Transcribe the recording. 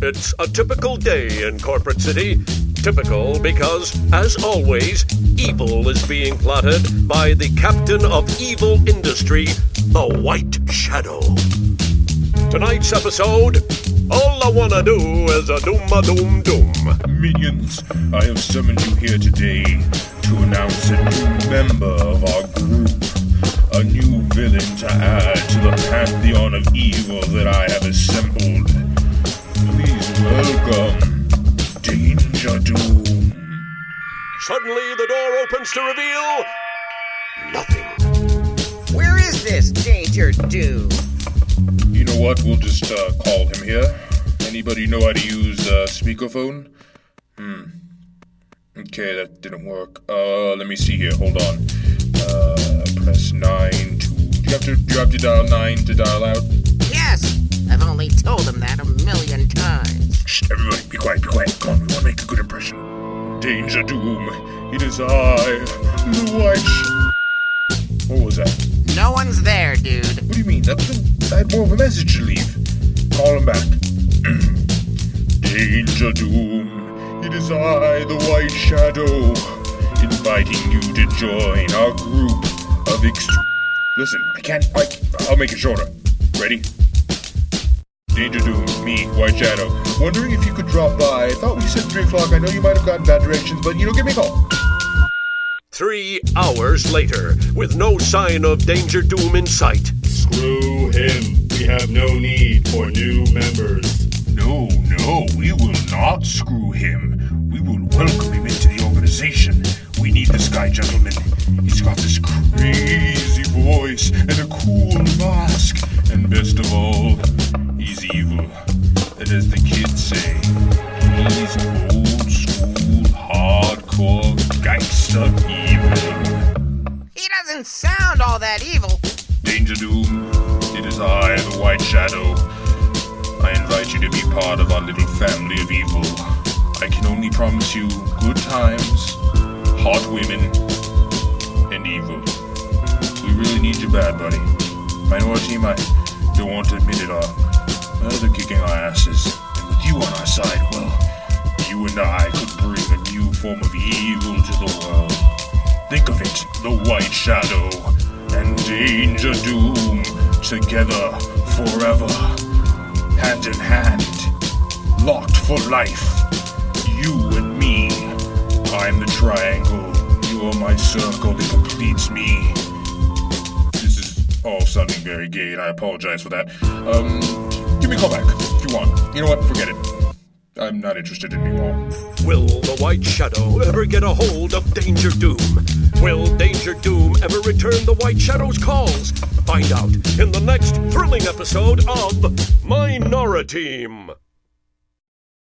It's a typical day in Corporate City. Typical because, as always, evil is being plotted by the captain of evil industry, the White Shadow. Tonight's episode All I Wanna Do is a Doom a Doom Doom. Minions, I have summoned you here today to announce a new member of our group. A new villain to add to the pantheon of evil welcome Danger Doom. Suddenly, the door opens to reveal nothing. Where is this Danger Doom? You know what? We'll just uh, call him here. Anybody know how to use uh, speakerphone? Hmm. Okay, that didn't work. Uh, let me see here. Hold on. Uh, press nine to. Do you have to? Do you have to dial nine to dial out? Yes, I've only told him that a million times. Make a good impression. Danger Doom, it is I, the White. Sh- what was that? No one's there, dude. What do you mean? That was, I had more of a message to leave. Call him back. Danger Doom, it is I, the White Shadow, inviting you to join our group of ext- Listen, I can't. I, I'll make it shorter. Ready? Danger Doom, me, White Shadow. Wondering if you could drop by. I thought we said 3 o'clock. I know you might have gotten bad directions, but you know, give me a call. Three hours later, with no sign of Danger Doom in sight. Screw him. We have no need for new members. No, no, we will not screw him. We will welcome him into the organization. We need this guy, gentlemen. He's got this crazy voice and a cool mask. Old school, hardcore, gangster evil. He doesn't sound all that evil. Danger Doom, it is I, the White Shadow. I invite you to be part of our little family of evil. I can only promise you good times, hot women, and evil. We really need you bad, buddy. Minority might don't want to admit it, are well, they're kicking our asses. And with you on our side, well, you and I could bring a new form of evil to the world. Think of it, the White Shadow and Danger Doom together forever, hand in hand, locked for life. You and me. I'm the triangle. You're my circle that completes me. This is all sounding very gay, and I apologize for that. Um, give me a call back if you want. You know what? Forget it. I'm not interested anymore. Will the White Shadow ever get a hold of Danger Doom? Will Danger Doom ever return the White Shadow's calls? Find out in the next thrilling episode of Minoriteam.